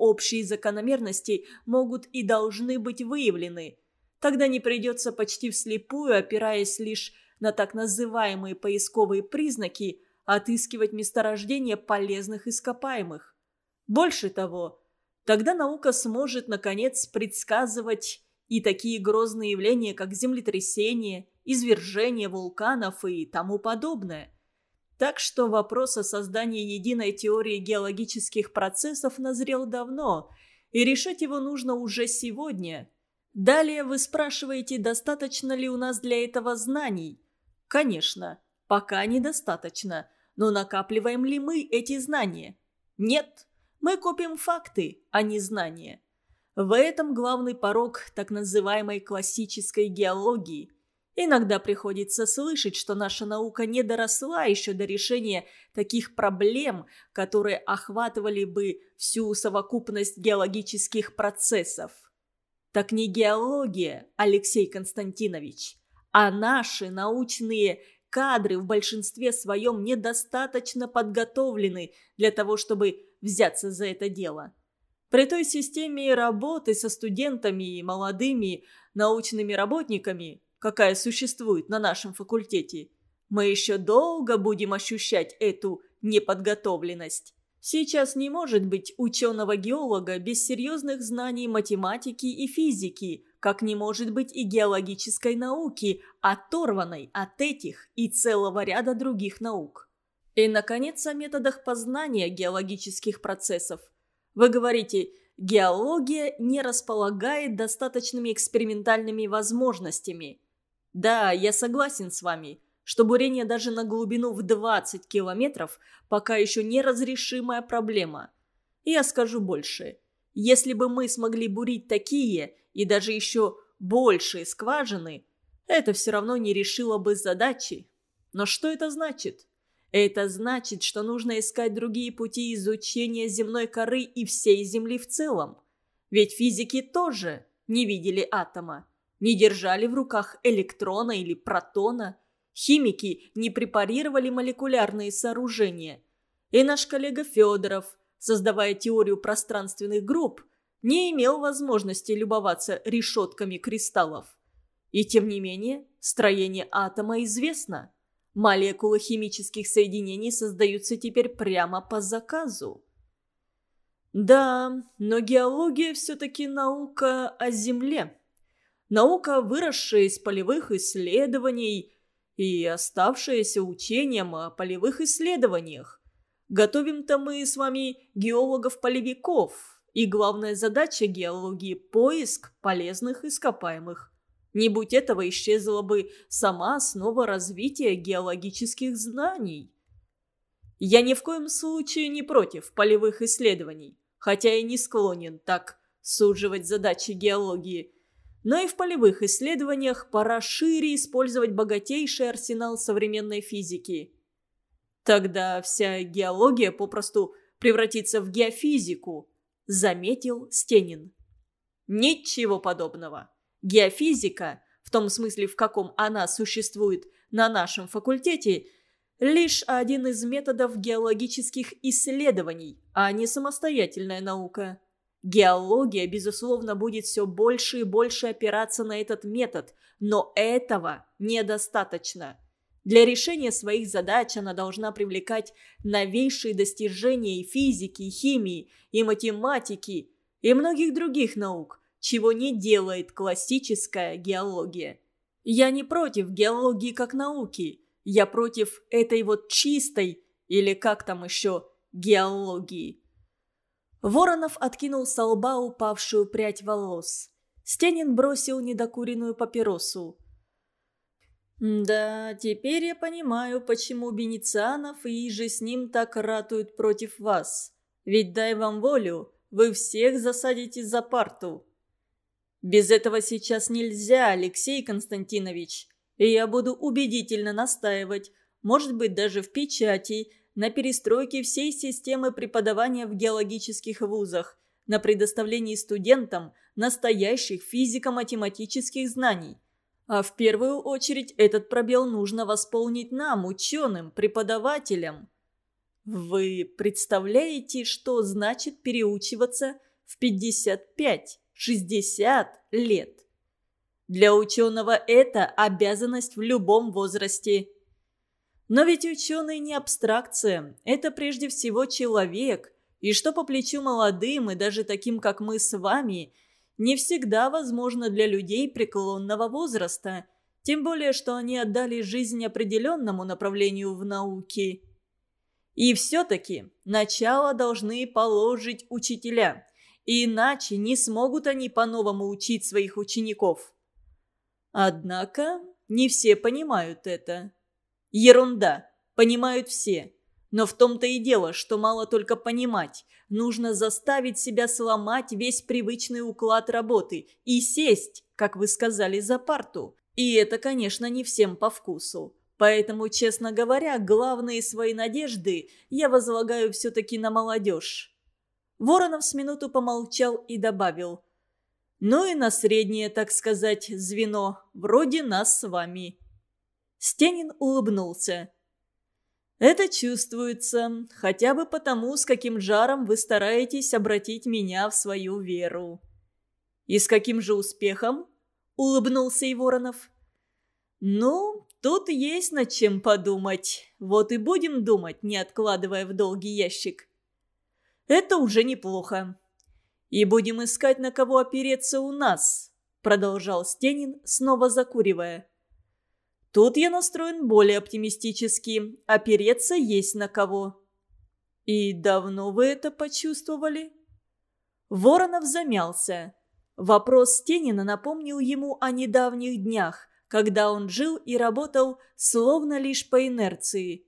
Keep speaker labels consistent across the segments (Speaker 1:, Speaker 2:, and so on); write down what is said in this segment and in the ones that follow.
Speaker 1: общие закономерности могут и должны быть выявлены. Тогда не придется почти вслепую, опираясь лишь на так называемые поисковые признаки, отыскивать месторождение полезных ископаемых. Больше того, тогда наука сможет, наконец, предсказывать и такие грозные явления, как землетрясение, извержение вулканов и тому подобное. Так что вопрос о создании единой теории геологических процессов назрел давно, и решать его нужно уже сегодня. Далее вы спрашиваете, достаточно ли у нас для этого знаний. Конечно, пока недостаточно, но накапливаем ли мы эти знания? Нет, мы копим факты, а не знания. В этом главный порог так называемой классической геологии. Иногда приходится слышать, что наша наука не доросла еще до решения таких проблем, которые охватывали бы всю совокупность геологических процессов. Так не геология, Алексей Константинович, а наши научные кадры в большинстве своем недостаточно подготовлены для того, чтобы взяться за это дело. При той системе работы со студентами и молодыми научными работниками, какая существует на нашем факультете, мы еще долго будем ощущать эту неподготовленность. Сейчас не может быть ученого-геолога без серьезных знаний математики и физики, как не может быть и геологической науки, оторванной от этих и целого ряда других наук. И, наконец, о методах познания геологических процессов. Вы говорите, геология не располагает достаточными экспериментальными возможностями. Да, я согласен с вами, что бурение даже на глубину в 20 километров пока еще неразрешимая проблема. Я скажу больше. Если бы мы смогли бурить такие и даже еще большие скважины, это все равно не решило бы задачи. Но что это значит? Это значит, что нужно искать другие пути изучения земной коры и всей Земли в целом. Ведь физики тоже не видели атома, не держали в руках электрона или протона. Химики не препарировали молекулярные сооружения. И наш коллега Федоров, создавая теорию пространственных групп, не имел возможности любоваться решетками кристаллов. И тем не менее, строение атома известно – Молекулы химических соединений создаются теперь прямо по заказу. Да, но геология все-таки наука о Земле. Наука, выросшая из полевых исследований и оставшаяся учением о полевых исследованиях. Готовим-то мы с вами геологов-полевиков, и главная задача геологии – поиск полезных ископаемых. Не будь этого, исчезла бы сама основа развития геологических знаний. Я ни в коем случае не против полевых исследований, хотя и не склонен так суживать задачи геологии. Но и в полевых исследованиях пора шире использовать богатейший арсенал современной физики. Тогда вся геология попросту превратится в геофизику, заметил Стенин. Ничего подобного. Геофизика, в том смысле, в каком она существует на нашем факультете, лишь один из методов геологических исследований, а не самостоятельная наука. Геология, безусловно, будет все больше и больше опираться на этот метод, но этого недостаточно. Для решения своих задач она должна привлекать новейшие достижения и физики, и химии, и математики, и многих других наук, чего не делает классическая геология. Я не против геологии как науки, я против этой вот чистой, или как там еще, геологии. Воронов откинул со лба упавшую прядь волос. Стенин бросил недокуренную папиросу. «Да, теперь я понимаю, почему Бенецианов и же с ним так ратуют против вас. Ведь дай вам волю, вы всех засадите за парту. Без этого сейчас нельзя, Алексей Константинович. И я буду убедительно настаивать, может быть, даже в печати, на перестройке всей системы преподавания в геологических вузах, на предоставлении студентам настоящих физико-математических знаний. А в первую очередь этот пробел нужно восполнить нам, ученым, преподавателям. Вы представляете, что значит переучиваться в 55-60 лет. Для ученого это обязанность в любом возрасте. Но ведь ученый не абстракция, это прежде всего человек, и что по плечу молодым и даже таким, как мы с вами, не всегда возможно для людей преклонного возраста, тем более, что они отдали жизнь определенному направлению в науке. И все-таки начало должны положить учителя, иначе не смогут они по-новому учить своих учеников. Однако не все понимают это. Ерунда, понимают все. Но в том-то и дело, что мало только понимать. Нужно заставить себя сломать весь привычный уклад работы и сесть, как вы сказали, за парту. И это, конечно, не всем по вкусу. Поэтому, честно говоря, главные свои надежды я возлагаю все-таки на молодежь. Воронов с минуту помолчал и добавил. Ну и на среднее, так сказать, звено, вроде нас с вами. Стенин улыбнулся. «Это чувствуется, хотя бы потому, с каким жаром вы стараетесь обратить меня в свою веру». «И с каким же успехом?» – улыбнулся и Воронов. «Ну, тут есть над чем подумать. Вот и будем думать, не откладывая в долгий ящик». «Это уже неплохо. И будем искать, на кого опереться у нас», – продолжал Стенин, снова закуривая. Тут я настроен более оптимистически. Опереться есть на кого. И давно вы это почувствовали? Воронов замялся. Вопрос Стенина напомнил ему о недавних днях, когда он жил и работал словно лишь по инерции.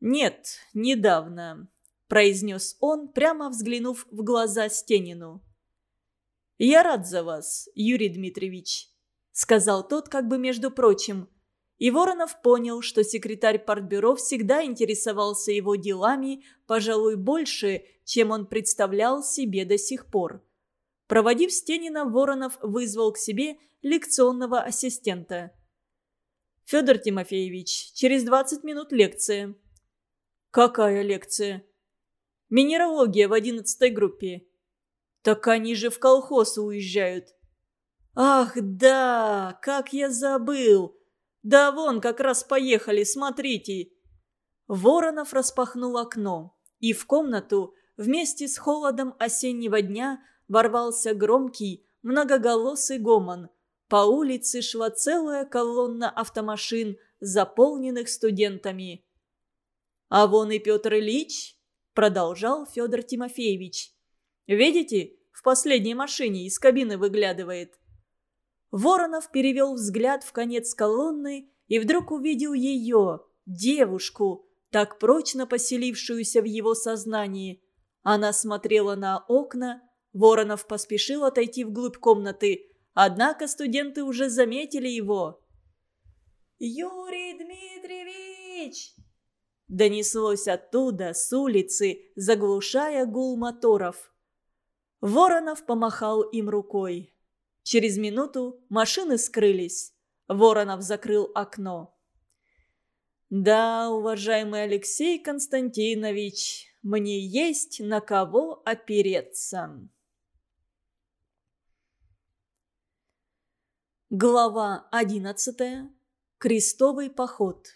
Speaker 1: «Нет, недавно», – произнес он, прямо взглянув в глаза Стенину. «Я рад за вас, Юрий Дмитриевич сказал тот как бы между прочим. И Воронов понял, что секретарь партбюро всегда интересовался его делами, пожалуй, больше, чем он представлял себе до сих пор. Проводив Стенина, Воронов вызвал к себе лекционного ассистента. «Федор Тимофеевич, через 20 минут лекция». «Какая лекция?» «Минералогия в одиннадцатой группе». «Так они же в колхоз уезжают». «Ах, да! Как я забыл! Да вон, как раз поехали, смотрите!» Воронов распахнул окно, и в комнату вместе с холодом осеннего дня ворвался громкий, многоголосый гомон. По улице шла целая колонна автомашин, заполненных студентами. «А вон и Петр Ильич!» – продолжал Федор Тимофеевич. «Видите, в последней машине из кабины выглядывает». Воронов перевел взгляд в конец колонны и вдруг увидел ее, девушку, так прочно поселившуюся в его сознании. Она смотрела на окна, Воронов поспешил отойти вглубь комнаты, однако студенты уже заметили его. «Юрий Дмитриевич!» Донеслось оттуда, с улицы, заглушая гул моторов. Воронов помахал им рукой. Через минуту машины скрылись. Воронов закрыл окно. «Да, уважаемый Алексей Константинович, мне есть на кого опереться». Глава одиннадцатая. Крестовый поход.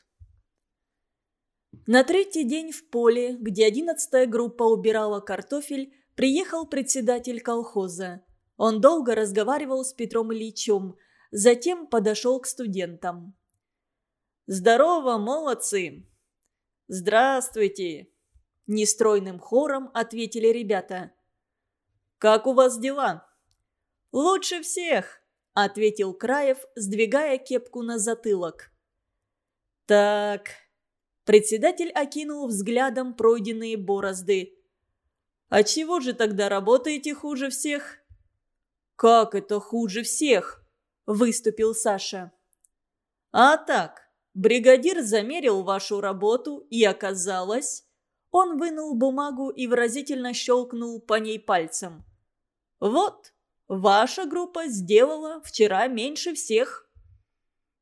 Speaker 1: На третий день в поле, где одиннадцатая группа убирала картофель, приехал председатель колхоза. Он долго разговаривал с Петром Ильичем, затем подошел к студентам. «Здорово, молодцы!» «Здравствуйте!» Нестройным хором ответили ребята. «Как у вас дела?» «Лучше всех!» – ответил Краев, сдвигая кепку на затылок. «Так...» Председатель окинул взглядом пройденные борозды. «А чего же тогда работаете хуже всех?» «Как это хуже всех?» – выступил Саша. «А так, бригадир замерил вашу работу, и оказалось...» Он вынул бумагу и выразительно щелкнул по ней пальцем. «Вот, ваша группа сделала вчера меньше всех».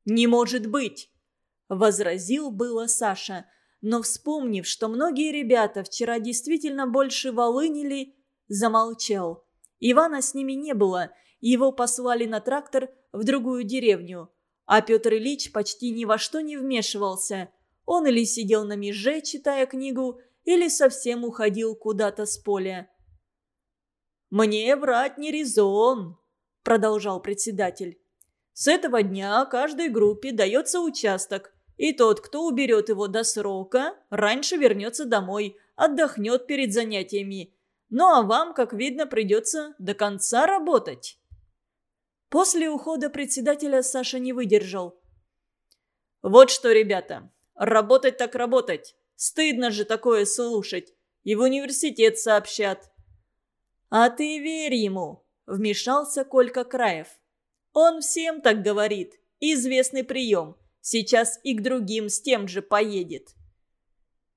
Speaker 1: «Не может быть!» – возразил было Саша, но, вспомнив, что многие ребята вчера действительно больше волынили, замолчал. Ивана с ними не было, его послали на трактор в другую деревню. А Петр Ильич почти ни во что не вмешивался. Он или сидел на меже, читая книгу, или совсем уходил куда-то с поля. «Мне врать не резон», – продолжал председатель. «С этого дня каждой группе дается участок, и тот, кто уберет его до срока, раньше вернется домой, отдохнет перед занятиями. Ну а вам, как видно, придется до конца работать». После ухода председателя Саша не выдержал. «Вот что, ребята, работать так работать. Стыдно же такое слушать. И в университет сообщат. «А ты верь ему», – вмешался Колька Краев. «Он всем так говорит. Известный прием. Сейчас и к другим с тем же поедет».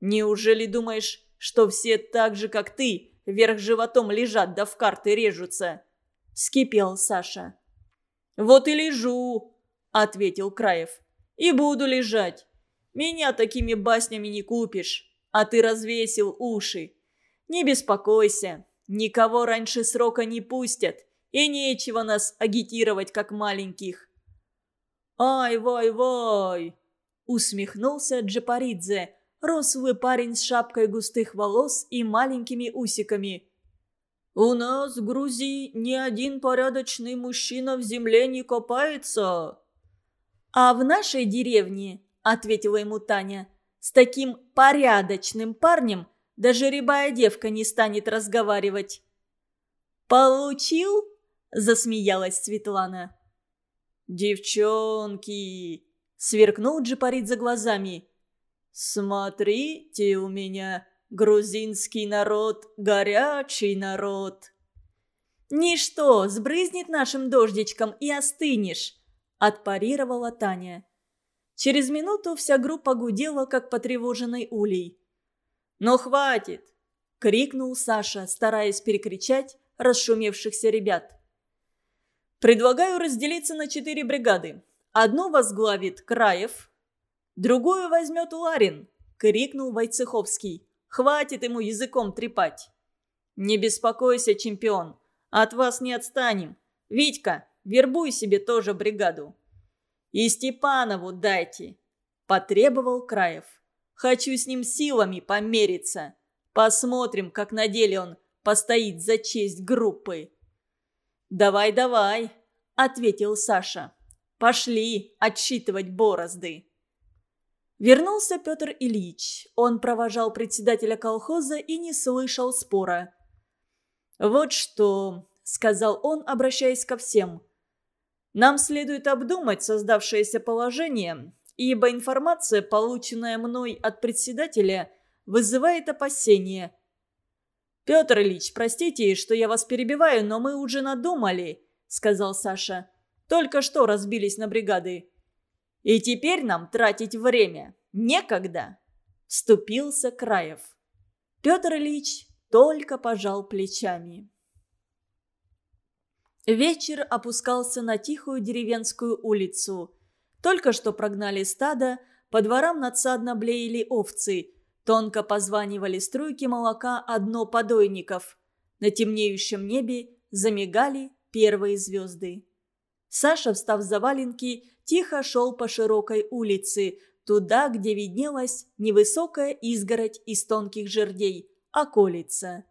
Speaker 1: «Неужели думаешь, что все так же, как ты, вверх животом лежат да в карты режутся?» – скипел Саша. «Вот и лежу», – ответил Краев. «И буду лежать. Меня такими баснями не купишь, а ты развесил уши. Не беспокойся, Никого раньше срока не пустят, и нечего нас агитировать, как маленьких». «Ай-вай-вай!» – усмехнулся Джапаридзе, рослый парень с шапкой густых волос и маленькими усиками. «У нас в Грузии ни один порядочный мужчина в земле не копается». «А в нашей деревне», – ответила ему Таня, – «с таким порядочным парнем даже рябая девка не станет разговаривать». «Получил?» – засмеялась Светлана. «Девчонки!» – сверкнул Джипарит за глазами. «Смотрите у меня, грузинский народ, горячий народ!» «Ничто, сбрызнет нашим дождичком и остынешь!» – отпарировала Таня. Через минуту вся группа гудела, как потревоженный улей. «Ну хватит!» – крикнул Саша, стараясь перекричать расшумевшихся ребят. «Предлагаю разделиться на четыре бригады. Одну возглавит Краев, другую возьмет Ларин», – крикнул Войцеховский. «Хватит ему языком трепать!» «Не беспокойся, чемпион, от вас не отстанем. Витька, вербуй себе тоже бригаду». «И Степанову дайте», – потребовал Краев. Хочу с ним силами помериться. Посмотрим, как на деле он постоит за честь группы». «Давай, давай», — ответил Саша. «Пошли отсчитывать борозды». Вернулся Петр Ильич. Он провожал председателя колхоза и не слышал спора. «Вот что», — сказал он, обращаясь ко всем. «Нам следует обдумать создавшееся положение ибо информация, полученная мной от председателя, вызывает опасения. «Петр Ильич, простите, что я вас перебиваю, но мы уже надумали», — сказал Саша. «Только что разбились на бригады. И теперь нам тратить время некогда», — вступился Краев. Петр Ильич только пожал плечами. Вечер опускался на тихую деревенскую улицу. Только что прогнали стадо, по дворам надсадно блеяли овцы, тонко позванивали струйки молока одно подойников. На темнеющем небе замигали первые звезды. Саша, встав за валенки, тихо шел по широкой улице, туда, где виднелась невысокая изгородь из тонких жердей, околица.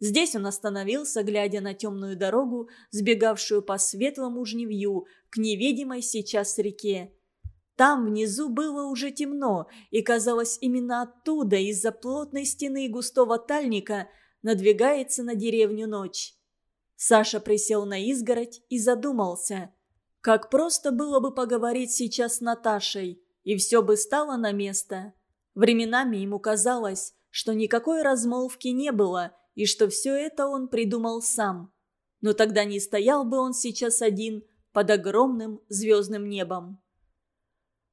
Speaker 1: Здесь он остановился, глядя на темную дорогу, сбегавшую по светлому жневью к невидимой сейчас реке. Там внизу было уже темно, и казалось, именно оттуда, из-за плотной стены густого тальника, надвигается на деревню ночь. Саша присел на изгородь и задумался. Как просто было бы поговорить сейчас с Наташей, и все бы стало на место. Временами ему казалось, что никакой размолвки не было, и что все это он придумал сам. Но тогда не стоял бы он сейчас один под огромным звездным небом.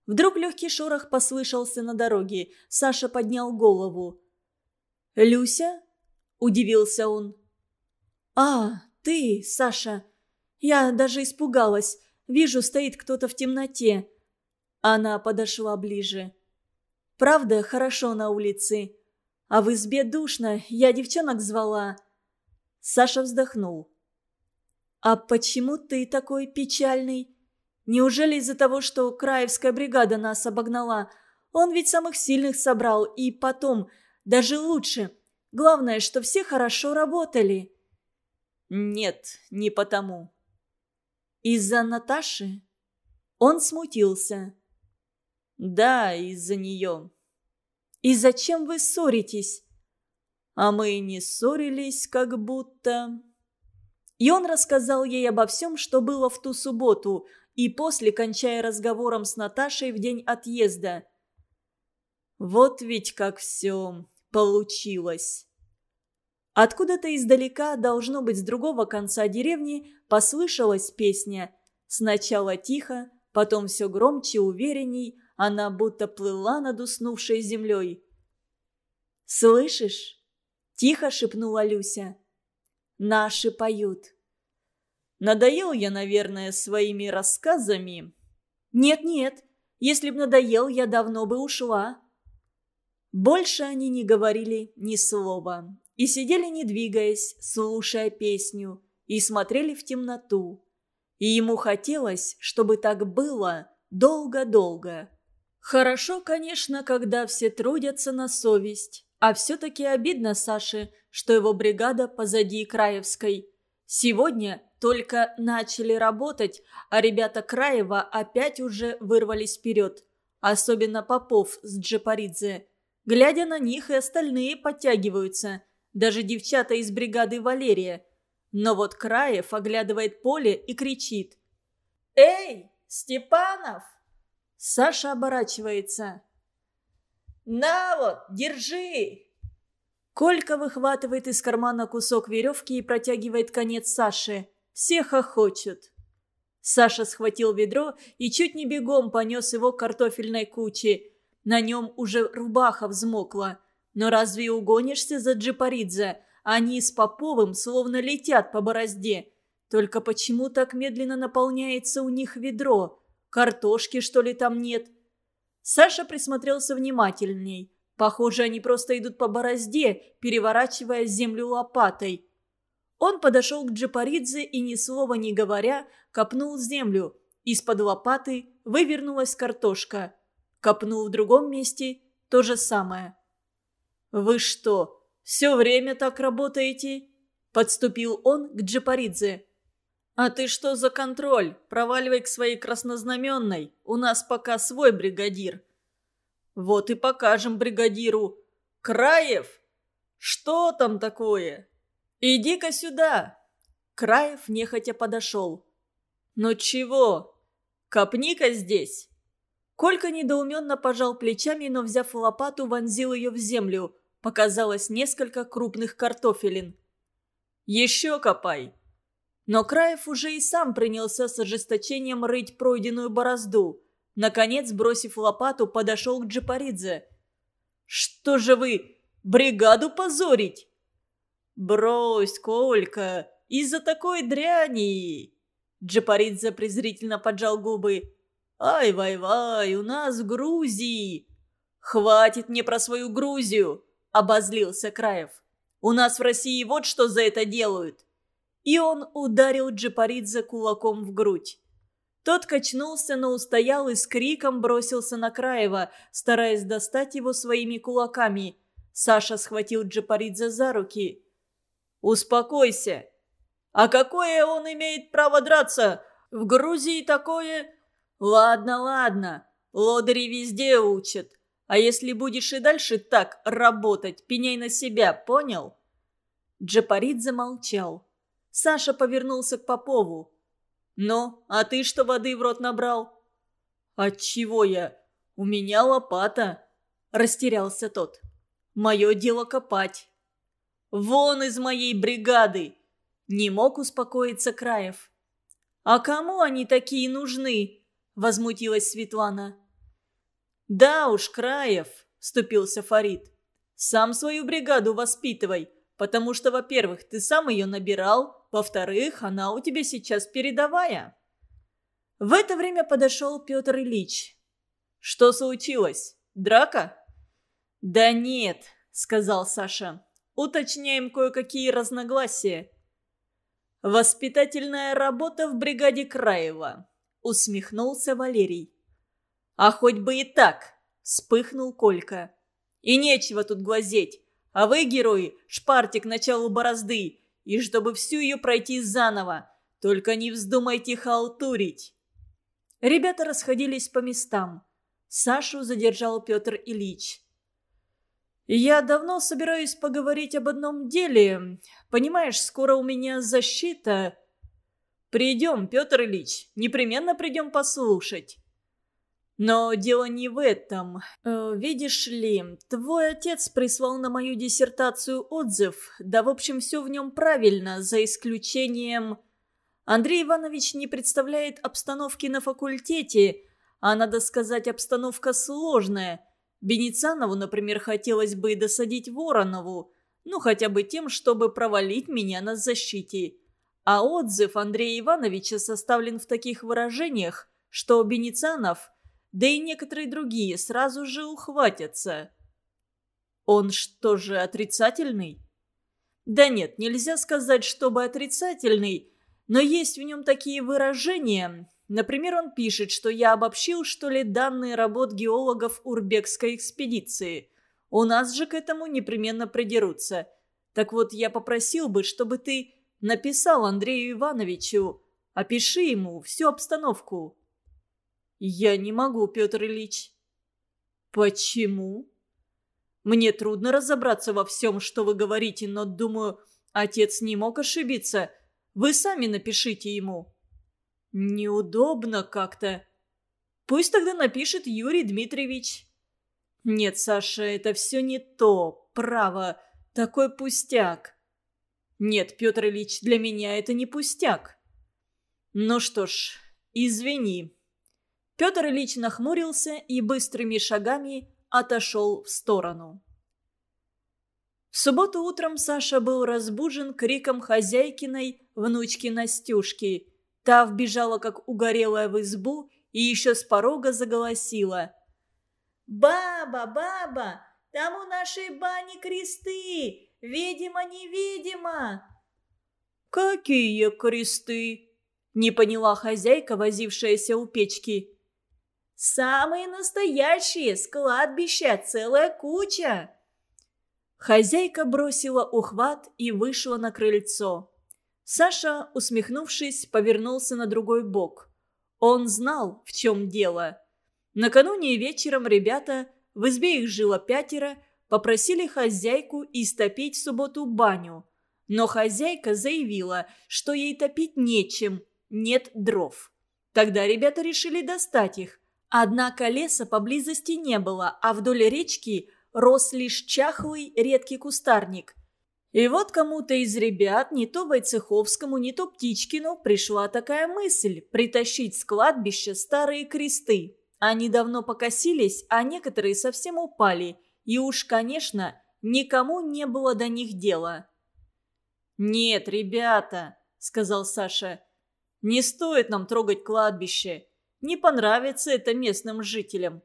Speaker 1: Вдруг легкий шорох послышался на дороге. Саша поднял голову. «Люся?» – удивился он. «А, ты, Саша. Я даже испугалась. Вижу, стоит кто-то в темноте». Она подошла ближе. «Правда, хорошо на улице. А в избе душно. Я девчонок звала». Саша вздохнул. «А почему ты такой печальный? Неужели из-за того, что Краевская бригада нас обогнала? Он ведь самых сильных собрал, и потом, даже лучше. Главное, что все хорошо работали». «Нет, не потому». «Из-за Наташи?» Он смутился. «Да, из-за нее». «И зачем вы ссоритесь?» «А мы не ссорились, как будто...» И он рассказал ей обо всем, что было в ту субботу, и после, кончая разговором с Наташей в день отъезда. Вот ведь как все получилось. Откуда-то издалека, должно быть с другого конца деревни, послышалась песня. Сначала тихо, потом все громче, уверенней, она будто плыла над уснувшей землей. «Слышишь?» – тихо шепнула Люся. «Наши поют». «Надоел я, наверное, своими рассказами?» «Нет-нет, если б надоел, я давно бы ушла». Больше они не говорили ни слова и сидели, не двигаясь, слушая песню, и смотрели в темноту. И ему хотелось, чтобы так было долго-долго. Хорошо, конечно, когда все трудятся на совесть, а все-таки обидно Саше, что его бригада позади Краевской. Сегодня только начали работать, а ребята Краева опять уже вырвались вперед. Особенно Попов с Джапаридзе. Глядя на них, и остальные подтягиваются. Даже девчата из бригады Валерия – но вот Краев оглядывает поле и кричит. «Эй, Степанов!» Саша оборачивается. «На вот, держи!» Колька выхватывает из кармана кусок веревки и протягивает конец Саше. Все хохочут. Саша схватил ведро и чуть не бегом понес его к картофельной куче. На нем уже рубаха взмокла. Но разве угонишься за Джипаридзе? Они с Поповым словно летят по борозде. Только почему так медленно наполняется у них ведро? Картошки, что ли, там нет? Саша присмотрелся внимательней. Похоже, они просто идут по борозде, переворачивая землю лопатой. Он подошел к Джапаридзе и, ни слова не говоря, копнул землю. Из-под лопаты вывернулась картошка. Копнул в другом месте – то же самое. «Вы что, все время так работаете?» Подступил он к Джапаридзе. «А ты что за контроль? Проваливай к своей краснознаменной. У нас пока свой бригадир». «Вот и покажем бригадиру. Краев? Что там такое? Иди-ка сюда!» Краев нехотя подошел. «Ну чего? Копни-ка здесь!» Колька недоуменно пожал плечами, но, взяв лопату, вонзил ее в землю – показалось несколько крупных картофелин. «Еще копай!» Но Краев уже и сам принялся с ожесточением рыть пройденную борозду. Наконец, бросив лопату, подошел к Джапаридзе. «Что же вы, бригаду позорить?» «Брось, Колька, из-за такой дряни!» Джапаридзе презрительно поджал губы. «Ай-вай-вай, у нас в Грузии!» «Хватит мне про свою Грузию! – обозлился Краев. «У нас в России вот что за это делают!» И он ударил Джипаридзе кулаком в грудь. Тот качнулся, но устоял и с криком бросился на Краева, стараясь достать его своими кулаками. Саша схватил Джипаридзе за руки. «Успокойся! А какое он имеет право драться? В Грузии такое...» «Ладно, ладно, лодыри везде учат. А если будешь и дальше так работать, пеняй на себя, понял?» Джапарит замолчал. Саша повернулся к Попову. «Ну, а ты что воды в рот набрал?» «Отчего я? У меня лопата!» Растерялся тот. «Мое дело копать». «Вон из моей бригады!» Не мог успокоиться Краев. «А кому они такие нужны?» Возмутилась Светлана. «Да уж, Краев», – вступился Фарид. «Сам свою бригаду воспитывай, потому что, во-первых, ты сам ее набирал, во-вторых, она у тебя сейчас передовая». В это время подошел Петр Ильич. «Что случилось? Драка?» «Да нет», – сказал Саша. уточняем кое-какие разногласия». «Воспитательная работа в бригаде Краева», — усмехнулся Валерий. «А хоть бы и так», — вспыхнул Колька. «И нечего тут глазеть. А вы, герои, шпарьте к началу борозды, и чтобы всю ее пройти заново. Только не вздумайте халтурить». Ребята расходились по местам. Сашу задержал Петр Ильич. «Я давно собираюсь поговорить об одном деле. Понимаешь, скоро у меня защита...» «Придем, Петр Ильич, непременно придем послушать». Но дело не в этом. Э, видишь ли, твой отец прислал на мою диссертацию отзыв. Да, в общем, все в нем правильно, за исключением... Андрей Иванович не представляет обстановки на факультете, а, надо сказать, обстановка сложная. Беницанову, например, хотелось бы досадить Воронову, ну, хотя бы тем, чтобы провалить меня на защите. А отзыв Андрея Ивановича составлен в таких выражениях, что Беницанов, да и некоторые другие, сразу же ухватятся. Он что же, отрицательный? Да нет, нельзя сказать, чтобы отрицательный, но есть в нем такие выражения. Например, он пишет, что я обобщил, что ли, данные работ геологов Урбекской экспедиции. У нас же к этому непременно придерутся. Так вот, я попросил бы, чтобы ты написал Андрею Ивановичу, опиши ему всю обстановку. Я не могу, Петр Ильич. Почему? Мне трудно разобраться во всем, что вы говорите, но, думаю, отец не мог ошибиться – вы сами напишите ему». «Неудобно как-то». «Пусть тогда напишет Юрий Дмитриевич». «Нет, Саша, это все не то. Право, такой пустяк». «Нет, Петр Ильич, для меня это не пустяк». «Ну что ж, извини». Петр Ильич нахмурился и быстрыми шагами отошел в сторону. В субботу утром Саша был разбужен криком хозяйкиной внучки Настюшки. Та вбежала, как угорелая в избу, и еще с порога заголосила. «Баба, баба, там у нашей бани кресты! Видимо-невидимо!» «Какие кресты?» – не поняла хозяйка, возившаяся у печки. «Самые настоящие, с кладбища, целая куча!» Хозяйка бросила ухват и вышла на крыльцо. Саша, усмехнувшись, повернулся на другой бок. Он знал, в чем дело. Накануне вечером ребята, в избе их жило пятеро, попросили хозяйку истопить в субботу баню. Но хозяйка заявила, что ей топить нечем, нет дров. Тогда ребята решили достать их. Однако леса поблизости не было, а вдоль речки – рос лишь чахлый редкий кустарник. И вот кому-то из ребят, не то Войцеховскому, не то Птичкину, пришла такая мысль – притащить с кладбища старые кресты. Они давно покосились, а некоторые совсем упали, и уж, конечно, никому не было до них дела. «Нет, ребята», – сказал Саша, – «не стоит нам трогать кладбище. Не понравится это местным жителям».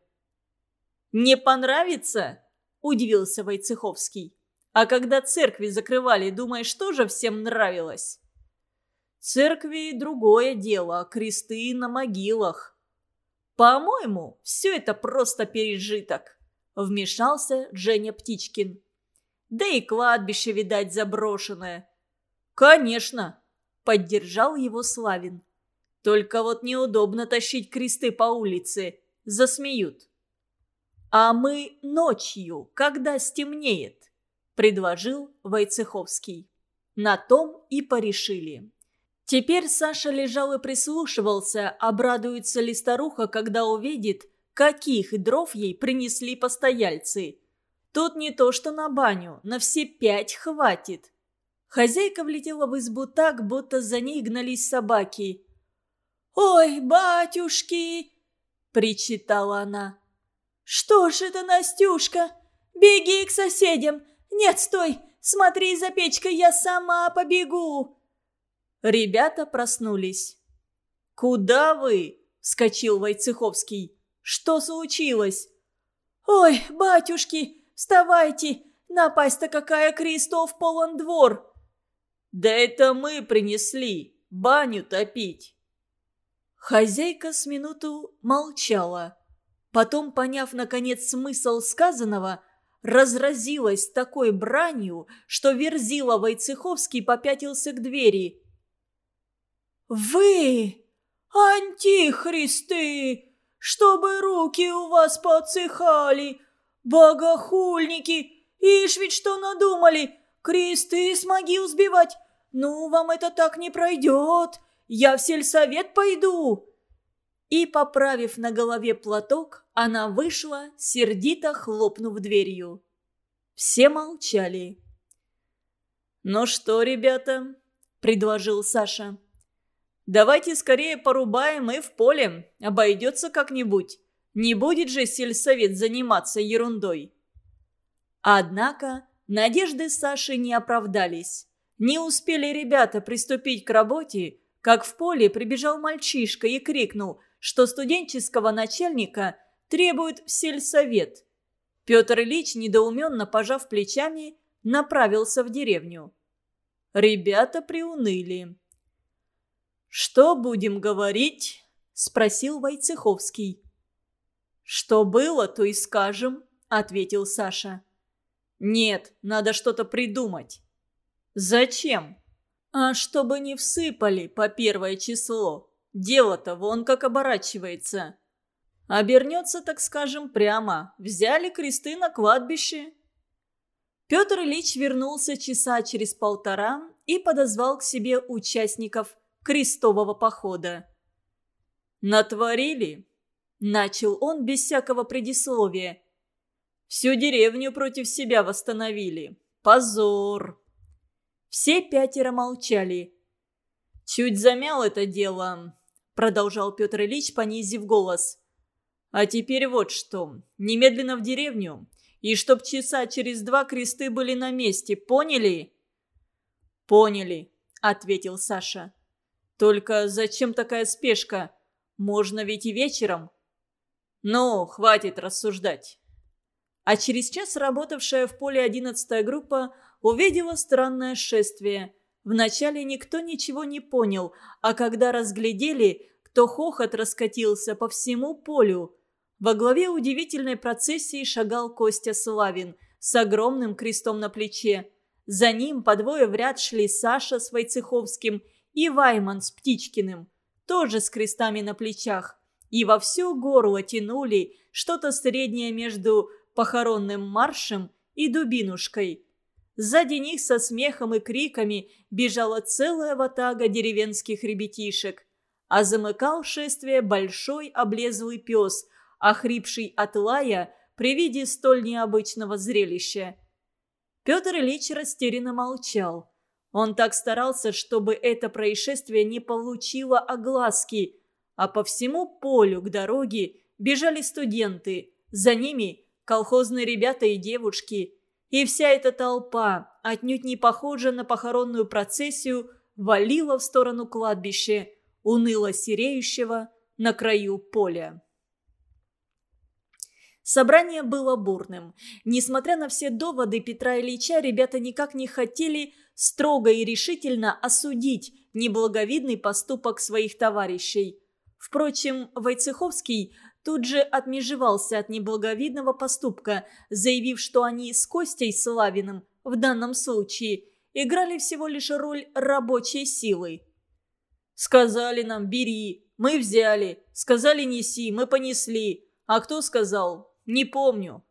Speaker 1: «Не понравится?» удивился Войцеховский. «А когда церкви закрывали, думаешь, тоже всем нравилось?» «Церкви – другое дело, кресты на могилах». «По-моему, все это просто пережиток», – вмешался Женя Птичкин. «Да и кладбище, видать, заброшенное». «Конечно», – поддержал его Славин. «Только вот неудобно тащить кресты по улице. Засмеют». «А мы ночью, когда стемнеет», – предложил Войцеховский. На том и порешили. Теперь Саша лежал и прислушивался, обрадуется ли старуха, когда увидит, каких дров ей принесли постояльцы. Тут не то что на баню, на все пять хватит. Хозяйка влетела в избу так, будто за ней гнались собаки. «Ой, батюшки!» – причитала она. «Что ж это, Настюшка? Беги к соседям! Нет, стой! Смотри за печкой, я сама побегу!» Ребята проснулись. «Куда вы?» – вскочил Войцеховский. «Что случилось?» «Ой, батюшки, вставайте! Напасть-то какая, Кристоф, полон двор!» «Да это мы принесли, баню топить!» Хозяйка с минуту молчала. Потом, поняв, наконец, смысл сказанного, разразилась такой бранью, что Верзила Войцеховский попятился к двери. «Вы, антихристы, чтобы руки у вас подсыхали, богохульники, ишь ведь что надумали, кресты с могил сбивать, ну вам это так не пройдет, я в сельсовет пойду!» И, поправив на голове платок, она вышла, сердито хлопнув дверью. Все молчали. «Ну что, ребята?» – предложил Саша. «Давайте скорее порубаем и в поле. Обойдется как-нибудь. Не будет же сельсовет заниматься ерундой». Однако надежды Саши не оправдались. Не успели ребята приступить к работе, как в поле прибежал мальчишка и крикнул, что студенческого начальника требуют в сельсовет. Петр Ильич, недоуменно пожав плечами, направился в деревню. Ребята приуныли. «Что будем говорить?» – спросил Войцеховский. «Что было, то и скажем», – ответил Саша. «Нет, надо что-то придумать». «Зачем?» «А чтобы не всыпали по первое число. Дело-то вон как оборачивается». «Обернется, так скажем, прямо. Взяли кресты на кладбище». Петр Ильич вернулся часа через полтора и подозвал к себе участников крестового похода. «Натворили?» – начал он без всякого предисловия. «Всю деревню против себя восстановили. Позор!» Все пятеро молчали. «Чуть замял это дело», – продолжал Петр Ильич, понизив голос. «А теперь вот что. Немедленно в деревню. И чтоб часа через два кресты были на месте. Поняли?» «Поняли», – ответил Саша. «Только зачем такая спешка? Можно ведь и вечером». «Ну, хватит рассуждать». А через час работавшая в поле одиннадцатая группа увидела странное шествие. Вначале никто ничего не понял, а когда разглядели, то хохот раскатился по всему полю. Во главе удивительной процессии шагал Костя Славин с огромным крестом на плече. За ним по двое в ряд шли Саша с Войцеховским и Вайман с Птичкиным, тоже с крестами на плечах. И во всю горло тянули что-то среднее между похоронным маршем и дубинушкой. Сзади них со смехом и криками бежала целая ватага деревенских ребятишек. А замыкал шествие большой облезлый пес, охрипший от лая при виде столь необычного зрелища. Петр Ильич растерянно молчал. Он так старался, чтобы это происшествие не получило огласки, а по всему полю к дороге бежали студенты, за ними колхозные ребята и девушки. И вся эта толпа, отнюдь не похожа на похоронную процессию, валила в сторону кладбища, уныло сереющего на краю поля. Собрание было бурным. Несмотря на все доводы Петра Ильича, ребята никак не хотели строго и решительно осудить неблаговидный поступок своих товарищей. Впрочем, Войцеховский тут же отмежевался от неблаговидного поступка, заявив, что они с Костей Славиным в данном случае играли всего лишь роль рабочей силы. «Сказали нам, бери, мы взяли. Сказали, неси, мы понесли. А кто сказал? Не помню».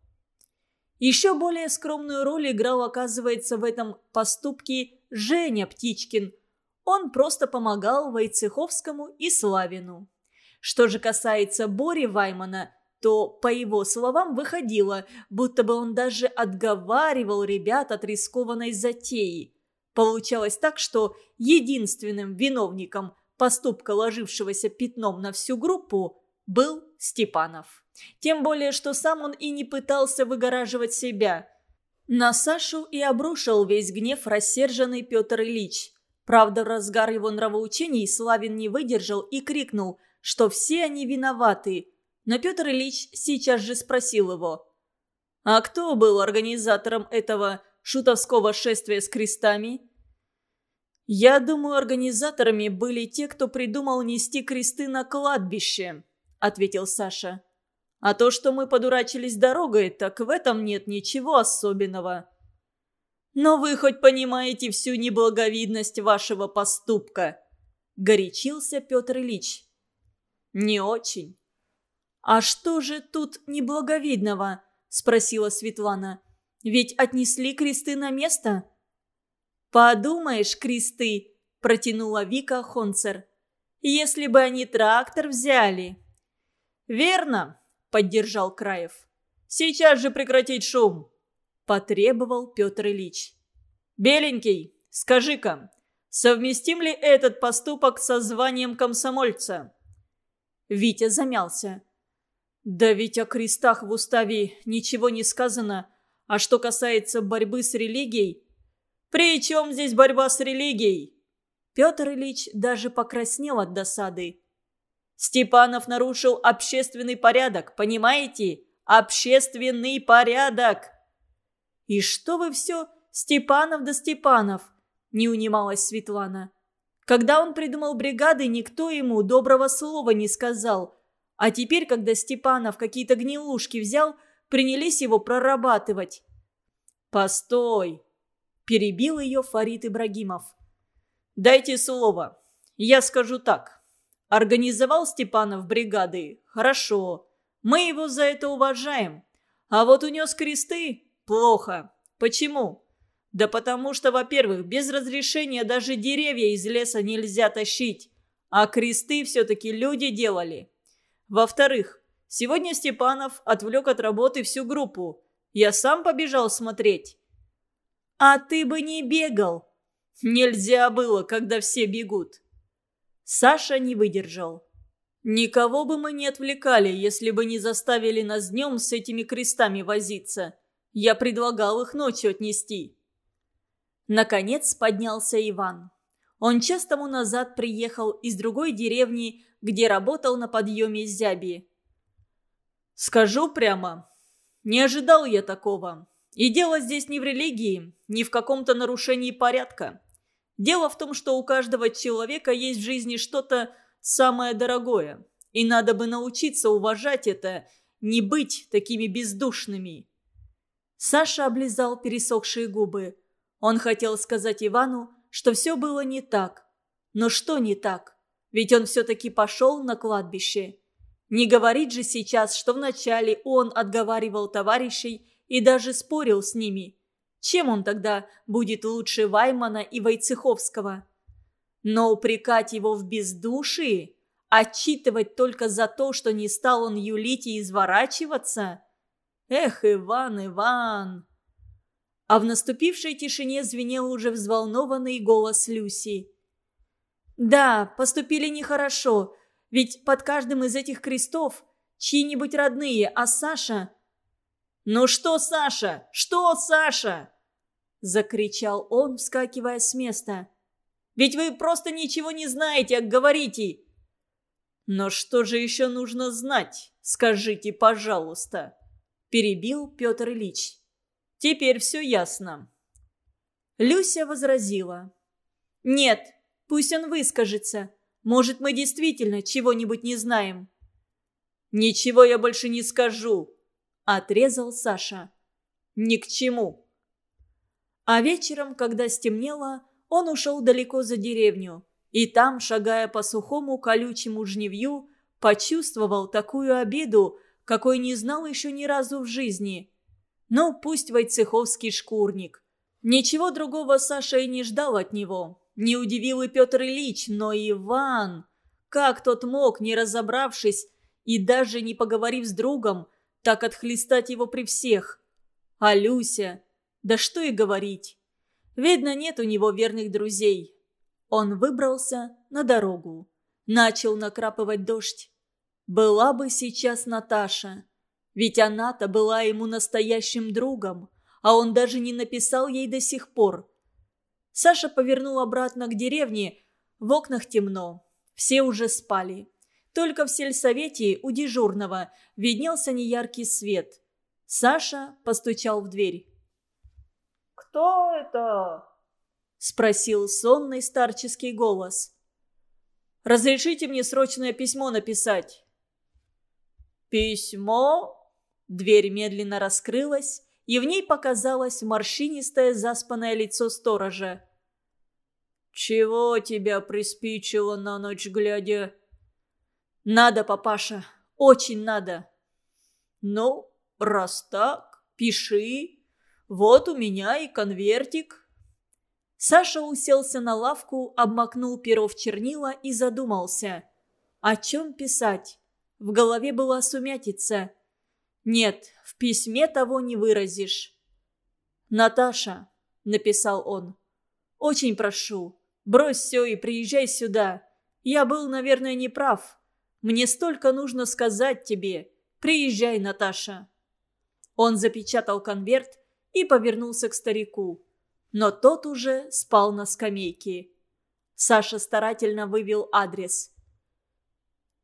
Speaker 1: Еще более скромную роль играл, оказывается, в этом поступке Женя Птичкин. Он просто помогал Войцеховскому и Славину. Что же касается Бори Ваймана, то, по его словам, выходило, будто бы он даже отговаривал ребят от рискованной затеи. Получалось так, что единственным виновником поступка, ложившегося пятном на всю группу, был Степанов. Тем более, что сам он и не пытался выгораживать себя. На Сашу и обрушил весь гнев рассерженный Петр Ильич. Правда, в разгар его нравоучений Славин не выдержал и крикнул что все они виноваты. Но Петр Ильич сейчас же спросил его. А кто был организатором этого шутовского шествия с крестами? Я думаю, организаторами были те, кто придумал нести кресты на кладбище, ответил Саша. А то, что мы подурачились дорогой, так в этом нет ничего особенного. Но вы хоть понимаете всю неблаговидность вашего поступка, горячился Петр Ильич. Не очень. А что же тут неблаговидного? спросила Светлана. Ведь отнесли кресты на место. «Подумаешь, кресты!» – протянула Вика Хонцер. «Если бы они трактор взяли!» «Верно!» – поддержал Краев. «Сейчас же прекратить шум!» – потребовал Петр Ильич. «Беленький, скажи-ка, совместим ли этот поступок со званием комсомольца?» Витя замялся. «Да ведь о крестах в уставе ничего не сказано, а что касается борьбы с религией, «При чем здесь борьба с религией?» Петр Ильич даже покраснел от досады. «Степанов нарушил общественный порядок, понимаете? Общественный порядок!» «И что вы все, Степанов да Степанов?» – не унималась Светлана. Когда он придумал бригады, никто ему доброго слова не сказал. А теперь, когда Степанов какие-то гнилушки взял, принялись его прорабатывать. «Постой!» Перебил ее Фарид Ибрагимов. «Дайте слово. Я скажу так. Организовал Степанов бригады? Хорошо. Мы его за это уважаем. А вот унес кресты? Плохо. Почему? Да потому что, во-первых, без разрешения даже деревья из леса нельзя тащить. А кресты все-таки люди делали. Во-вторых, сегодня Степанов отвлек от работы всю группу. Я сам побежал смотреть. «А ты бы не бегал!» «Нельзя было, когда все бегут!» Саша не выдержал. «Никого бы мы не отвлекали, если бы не заставили нас днем с этими крестами возиться. Я предлагал их ночью отнести». Наконец поднялся Иван. Он час тому назад приехал из другой деревни, где работал на подъеме зяби. «Скажу прямо, не ожидал я такого. И дело здесь не в религии, не в каком-то нарушении порядка. Дело в том, что у каждого человека есть в жизни что-то самое дорогое. И надо бы научиться уважать это, не быть такими бездушными. Саша облизал пересохшие губы. Он хотел сказать Ивану, что все было не так. Но что не так? Ведь он все-таки пошел на кладбище. Не говорит же сейчас, что вначале он отговаривал товарищей и даже спорил с ними. Чем он тогда будет лучше Ваймана и Войцеховского? Но упрекать его в бездушии, отчитывать только за то, что не стал он юлить и изворачиваться? Эх, Иван, Иван! А в наступившей тишине звенел уже взволнованный голос Люси. «Да, поступили нехорошо, ведь под каждым из этих крестов чьи-нибудь родные, а Саша «Ну что, Саша? Что, Саша?» Закричал он, вскакивая с места. «Ведь вы просто ничего не знаете, а говорите!» «Но что же еще нужно знать? Скажите, пожалуйста!» Перебил Петр Ильич. «Теперь все ясно». Люся возразила. «Нет, пусть он выскажется. Может, мы действительно чего-нибудь не знаем». «Ничего я больше не скажу», Отрезал Саша. «Ни к чему». А вечером, когда стемнело, он ушел далеко за деревню. И там, шагая по сухому колючему жневью, почувствовал такую обиду, какой не знал еще ни разу в жизни. Ну, пусть Войцеховский шкурник. Ничего другого Саша и не ждал от него. Не удивил и Петр Ильич, но Иван... Как тот мог, не разобравшись и даже не поговорив с другом, так отхлестать его при всех. А Люся? Да что и говорить. Видно, нет у него верных друзей. Он выбрался на дорогу. Начал накрапывать дождь. Была бы сейчас Наташа. Ведь она-то была ему настоящим другом, а он даже не написал ей до сих пор. Саша повернул обратно к деревне. В окнах темно. Все уже спали. Только в сельсовете у дежурного виднелся неяркий свет. Саша постучал в дверь.
Speaker 2: «Кто это?»
Speaker 1: – спросил сонный старческий голос. «Разрешите мне срочное письмо написать?»
Speaker 2: «Письмо?»
Speaker 1: Дверь медленно раскрылась, и в ней показалось морщинистое заспанное лицо сторожа.
Speaker 2: «Чего тебя приспичило на ночь глядя?»
Speaker 1: «Надо, папаша, очень надо».
Speaker 2: «Ну, раз так, пиши. Вот у меня и конвертик».
Speaker 1: Саша уселся на лавку, обмакнул перо в чернила и задумался. О чем писать? В голове была сумятица. Нет, в письме того не выразишь. «Наташа», — написал он, — «очень прошу, брось все и приезжай сюда. Я был, наверное, неправ. Мне столько нужно сказать тебе. Приезжай, Наташа». Он запечатал конверт и повернулся к старику. Но тот уже спал на скамейке. Саша старательно вывел адрес.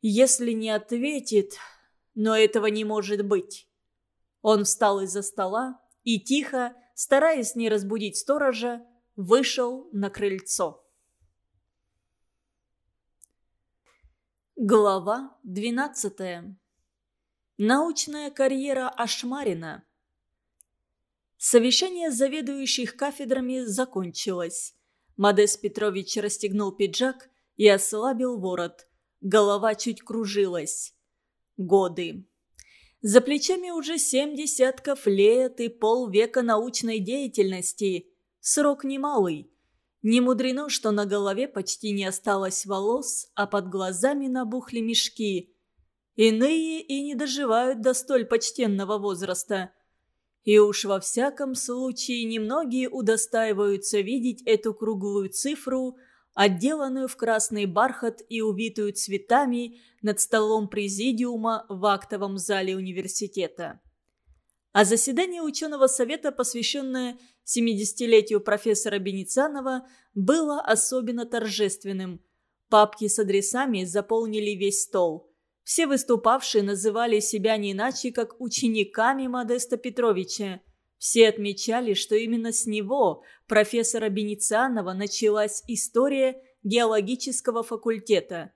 Speaker 1: «Если не ответит, но этого не может быть». Он встал из-за стола и тихо, стараясь не разбудить сторожа, вышел на крыльцо. Глава двенадцатая. Научная карьера Ашмарина. Совещание заведующих кафедрами закончилось. Модес Петрович расстегнул пиджак и ослабил ворот. Голова чуть кружилась. Годы. За плечами уже семь десятков лет и полвека научной деятельности. Срок немалый. Не мудрено, что на голове почти не осталось волос, а под глазами набухли мешки. Иные и не доживают до столь почтенного возраста – и уж во всяком случае немногие удостаиваются видеть эту круглую цифру, отделанную в красный бархат и увитую цветами над столом президиума в актовом зале университета. А заседание ученого совета, посвященное 70-летию профессора Беницанова, было особенно торжественным. Папки с адресами заполнили весь стол – все выступавшие называли себя не иначе, как учениками Модеста Петровича. Все отмечали, что именно с него, профессора Беницанова, началась история геологического факультета.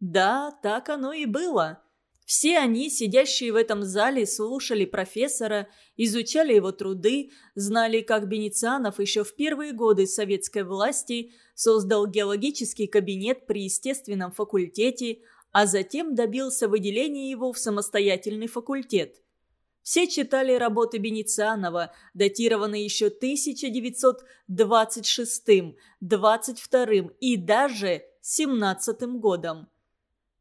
Speaker 1: Да, так оно и было. Все они, сидящие в этом зале, слушали профессора, изучали его труды, знали, как Беницанов еще в первые годы советской власти создал геологический кабинет при естественном факультете, а затем добился выделения его в самостоятельный факультет. Все читали работы Беницианова, датированные еще 1926, 22 и даже 17 годом.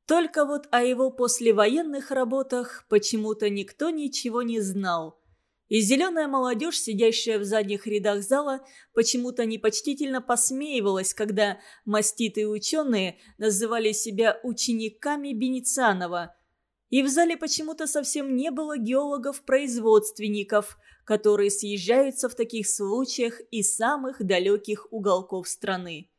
Speaker 1: Только вот о его послевоенных работах почему-то никто ничего не знал – и зеленая молодежь, сидящая в задних рядах зала, почему-то непочтительно посмеивалась, когда маститые ученые называли себя учениками Беницанова. И в зале почему-то совсем не было геологов-производственников, которые съезжаются в таких случаях из самых далеких уголков страны.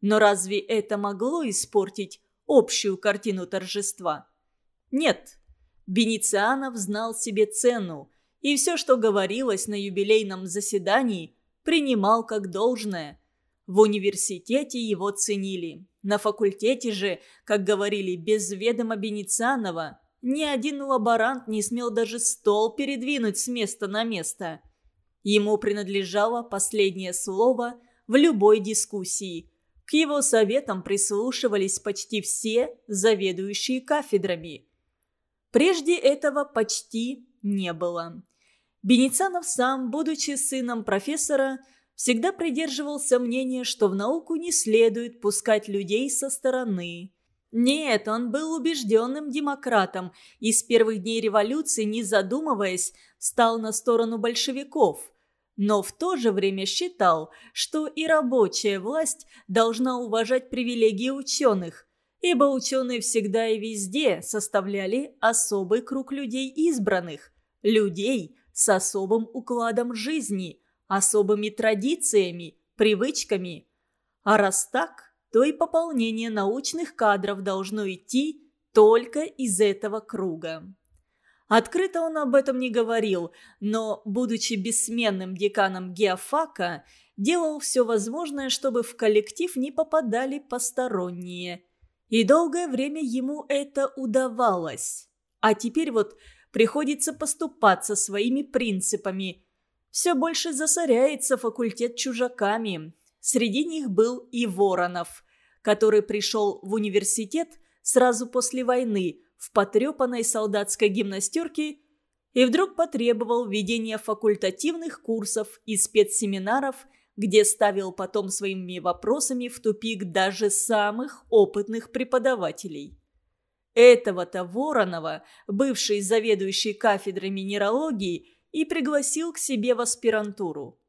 Speaker 1: Но разве это могло испортить общую картину торжества? Нет. Беницианов знал себе цену – и все, что говорилось на юбилейном заседании, принимал как должное. В университете его ценили. На факультете же, как говорили, без ведома Беницанова, ни один лаборант не смел даже стол передвинуть с места на место. Ему принадлежало последнее слово в любой дискуссии. К его советам прислушивались почти все заведующие кафедрами. Прежде этого почти не было. Беницанов сам, будучи сыном профессора, всегда придерживался мнения, что в науку не следует пускать людей со стороны. Нет, он был убежденным демократом и с первых дней революции, не задумываясь, стал на сторону большевиков. Но в то же время считал, что и рабочая власть должна уважать привилегии ученых, ибо ученые всегда и везде составляли особый круг людей избранных, людей – с особым укладом жизни, особыми традициями, привычками. А раз так, то и пополнение научных кадров должно идти только из этого круга. Открыто он об этом не говорил, но, будучи бессменным деканом геофака, делал все возможное, чтобы в коллектив не попадали посторонние. И долгое время ему это удавалось. А теперь вот приходится поступаться своими принципами. Все больше засоряется факультет чужаками. Среди них был и Воронов, который пришел в университет сразу после войны в потрепанной солдатской гимнастерке и вдруг потребовал введения факультативных курсов и спецсеминаров – где ставил потом своими вопросами в тупик даже самых опытных преподавателей. Этого-то Воронова, бывший заведующий кафедрой минералогии, и пригласил к себе в аспирантуру.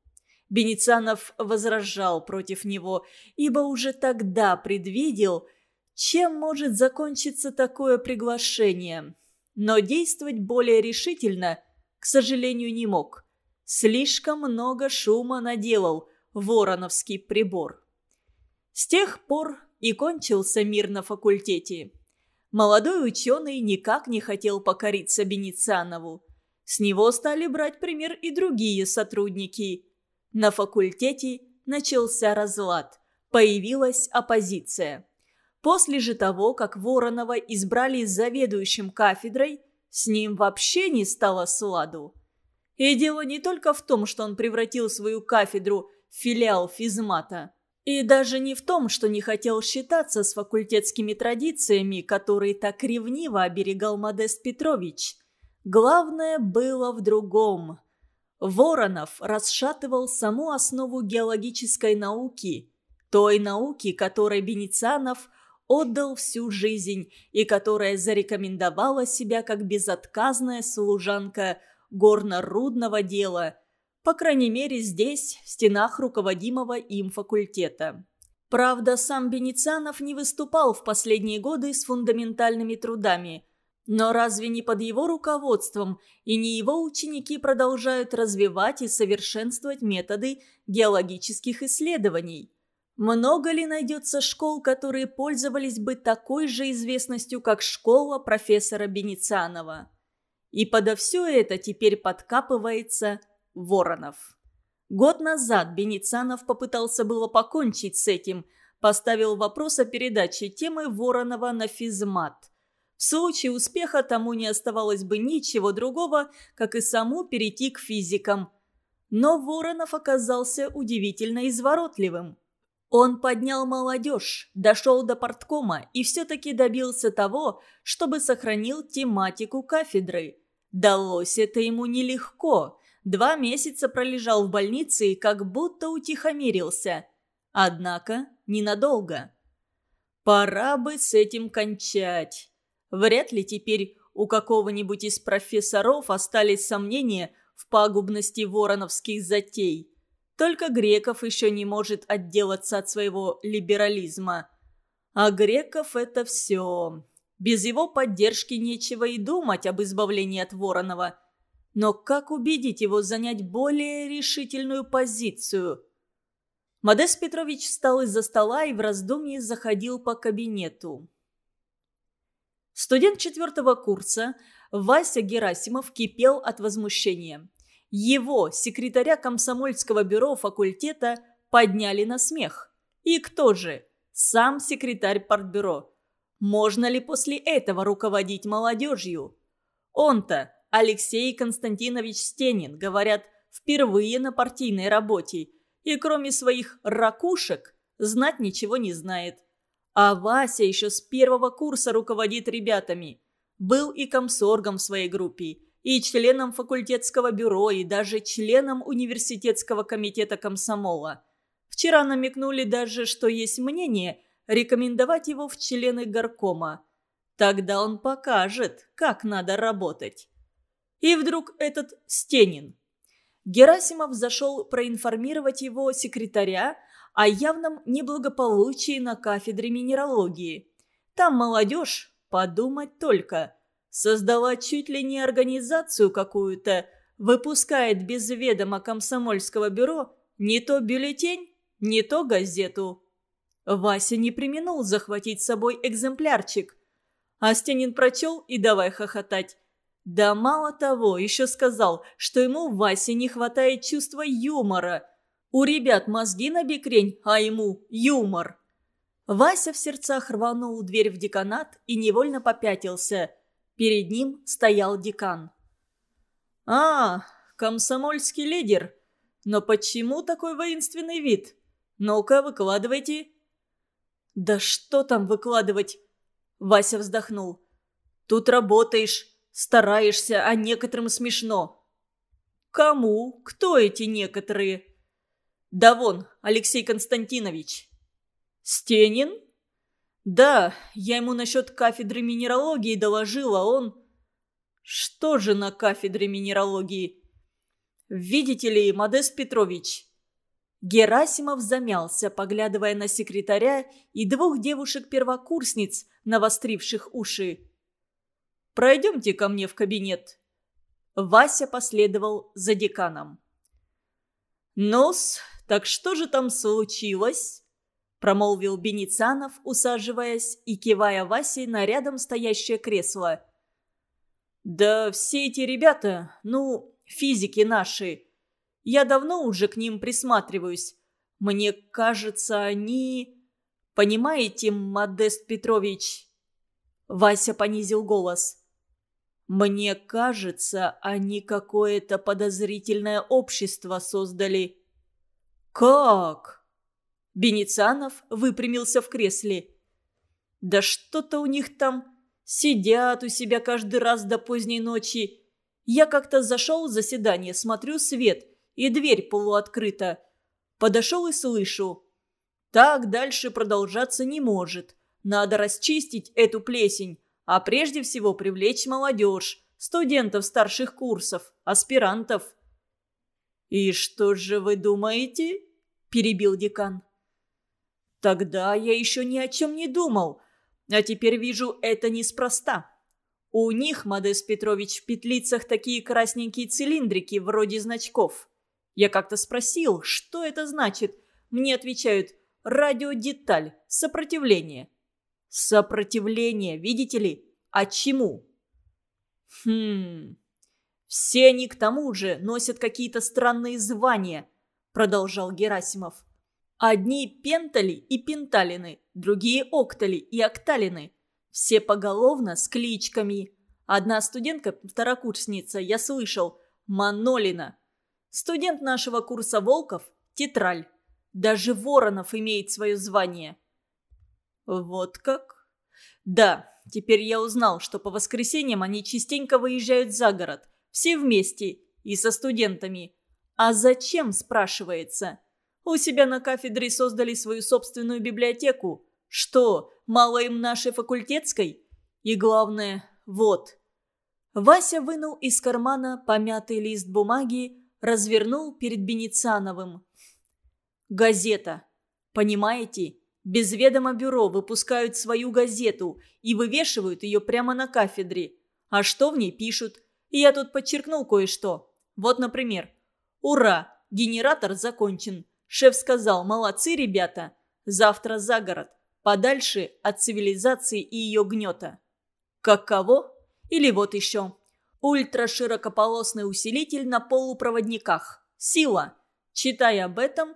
Speaker 1: Беницанов возражал против него, ибо уже тогда предвидел, чем может закончиться такое приглашение. Но действовать более решительно, к сожалению, не мог. Слишком много шума наделал – вороновский прибор. С тех пор и кончился мир на факультете. Молодой ученый никак не хотел покориться Беницанову. С него стали брать пример и другие сотрудники. На факультете начался разлад, появилась оппозиция. После же того, как Воронова избрали заведующим кафедрой, с ним вообще не стало сладу. И дело не только в том, что он превратил свою кафедру филиал физмата. И даже не в том, что не хотел считаться с факультетскими традициями, которые так ревниво оберегал Модест Петрович. Главное было в другом. Воронов расшатывал саму основу геологической науки, той науки, которой Беницанов отдал всю жизнь и которая зарекомендовала себя как безотказная служанка горно-рудного дела – по крайней мере, здесь, в стенах руководимого им факультета. Правда, сам Беницанов не выступал в последние годы с фундаментальными трудами. Но разве не под его руководством и не его ученики продолжают развивать и совершенствовать методы геологических исследований? Много ли найдется школ, которые пользовались бы такой же известностью, как школа профессора Беницанова? И подо все это теперь подкапывается Воронов. Год назад Беницанов попытался было покончить с этим, поставил вопрос о передаче темы Воронова на физмат. В случае успеха тому не оставалось бы ничего другого, как и саму перейти к физикам. Но Воронов оказался удивительно изворотливым. Он поднял молодежь, дошел до порткома и все-таки добился того, чтобы сохранил тематику кафедры. Далось это ему нелегко – Два месяца пролежал в больнице и как будто утихомирился. Однако ненадолго. Пора бы с этим кончать. Вряд ли теперь у какого-нибудь из профессоров остались сомнения в пагубности вороновских затей. Только Греков еще не может отделаться от своего либерализма. А Греков это все. Без его поддержки нечего и думать об избавлении от Воронова – но как убедить его занять более решительную позицию? Модест Петрович встал из-за стола и в раздумье заходил по кабинету. Студент четвертого курса Вася Герасимов кипел от возмущения. Его, секретаря комсомольского бюро факультета, подняли на смех. И кто же? Сам секретарь партбюро. Можно ли после этого руководить молодежью? Он-то Алексей Константинович Стенин, говорят, впервые на партийной работе. И кроме своих ракушек, знать ничего не знает. А Вася еще с первого курса руководит ребятами. Был и комсоргом в своей группе, и членом факультетского бюро, и даже членом университетского комитета комсомола. Вчера намекнули даже, что есть мнение рекомендовать его в члены горкома. Тогда он покажет, как надо работать. И вдруг этот Стенин. Герасимов зашел проинформировать его секретаря о явном неблагополучии на кафедре минералогии. Там молодежь, подумать только, создала чуть ли не организацию какую-то, выпускает без ведома комсомольского бюро не то бюллетень, не то газету. Вася не применул захватить с собой экземплярчик. Астенин прочел и давай хохотать. Да мало того, еще сказал, что ему Васе не хватает чувства юмора. У ребят мозги на бекрень, а ему юмор. Вася в сердцах рванул дверь в деканат и невольно попятился. Перед ним стоял декан. «А, комсомольский лидер. Но почему такой воинственный вид? Ну-ка, выкладывайте». «Да что там выкладывать?» Вася вздохнул. «Тут работаешь, стараешься, а некоторым смешно». «Кому? Кто эти некоторые?» «Да вон, Алексей Константинович». «Стенин?» «Да, я ему насчет кафедры минералогии доложила, он...» «Что же на кафедре минералогии?» «Видите ли, Модест Петрович...» Герасимов замялся, поглядывая на секретаря и двух девушек-первокурсниц, навостривших уши. «Пройдемте ко мне в кабинет». Вася последовал за деканом. «Ну-с, так что же там случилось?» промолвил Беницанов, усаживаясь и кивая Васе на рядом стоящее кресло. «Да все эти ребята, ну, физики наши. Я давно уже к ним присматриваюсь. Мне кажется, они... Понимаете, Модест Петрович?» Вася понизил голос. «Мне кажется, они какое-то подозрительное общество создали». «Как?» Беницанов выпрямился в кресле. «Да что-то у них там Сидят у себя каждый раз до поздней ночи. Я как-то зашел в заседание, смотрю свет, и дверь полуоткрыта. Подошел и слышу. Так дальше продолжаться не может. Надо расчистить эту плесень, а прежде всего привлечь молодежь, студентов старших курсов, аспирантов. «И что же вы думаете?» – перебил декан. «Тогда я еще ни о чем не думал. А теперь вижу, это неспроста. У них, Модес Петрович, в петлицах такие красненькие цилиндрики, вроде значков. Я как-то спросил, что это значит. Мне отвечают, радиодеталь, сопротивление. Сопротивление, видите ли? А чему? Хм... Все они к тому же носят какие-то странные звания, продолжал Герасимов. Одни пентали и пенталины, другие октали и окталины. Все поголовно с кличками. Одна студентка, второкурсница, я слышал, Манолина. Студент нашего курса Волков – Тетраль. Даже Воронов имеет свое звание. Вот как? Да, теперь я узнал, что по воскресеньям они частенько выезжают за город. Все вместе и со студентами. А зачем, спрашивается? У себя на кафедре создали свою собственную библиотеку. Что, мало им нашей факультетской? И главное, вот. Вася вынул из кармана помятый лист бумаги, развернул перед Беницановым. Газета. Понимаете? Без ведома бюро выпускают свою газету и вывешивают ее прямо на кафедре. А что в ней пишут? Я тут подчеркнул кое-что. Вот, например. «Ура! Генератор закончен. Шеф сказал, молодцы, ребята. Завтра за город. Подальше от цивилизации и ее гнета. Каково? Или вот еще. Ультраширокополосный усилитель на полупроводниках. Сила. Читая об этом,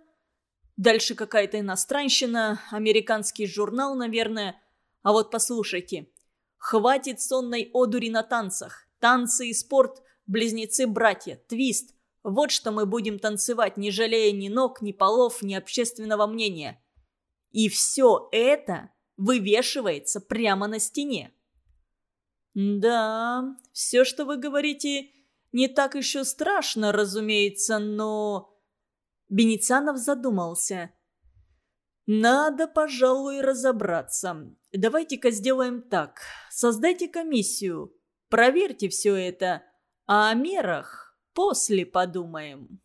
Speaker 1: дальше какая-то иностранщина, американский журнал, наверное. А вот послушайте. Хватит сонной одури на танцах. Танцы и спорт – близнецы-братья, твист – вот что мы будем танцевать, не жалея ни ног, ни полов, ни общественного мнения. И все это вывешивается прямо на стене. Да, все, что вы говорите, не так еще страшно, разумеется, но... Беницанов задумался. Надо, пожалуй, разобраться. Давайте-ка сделаем так. Создайте комиссию. Проверьте все это. А о мерах После подумаем.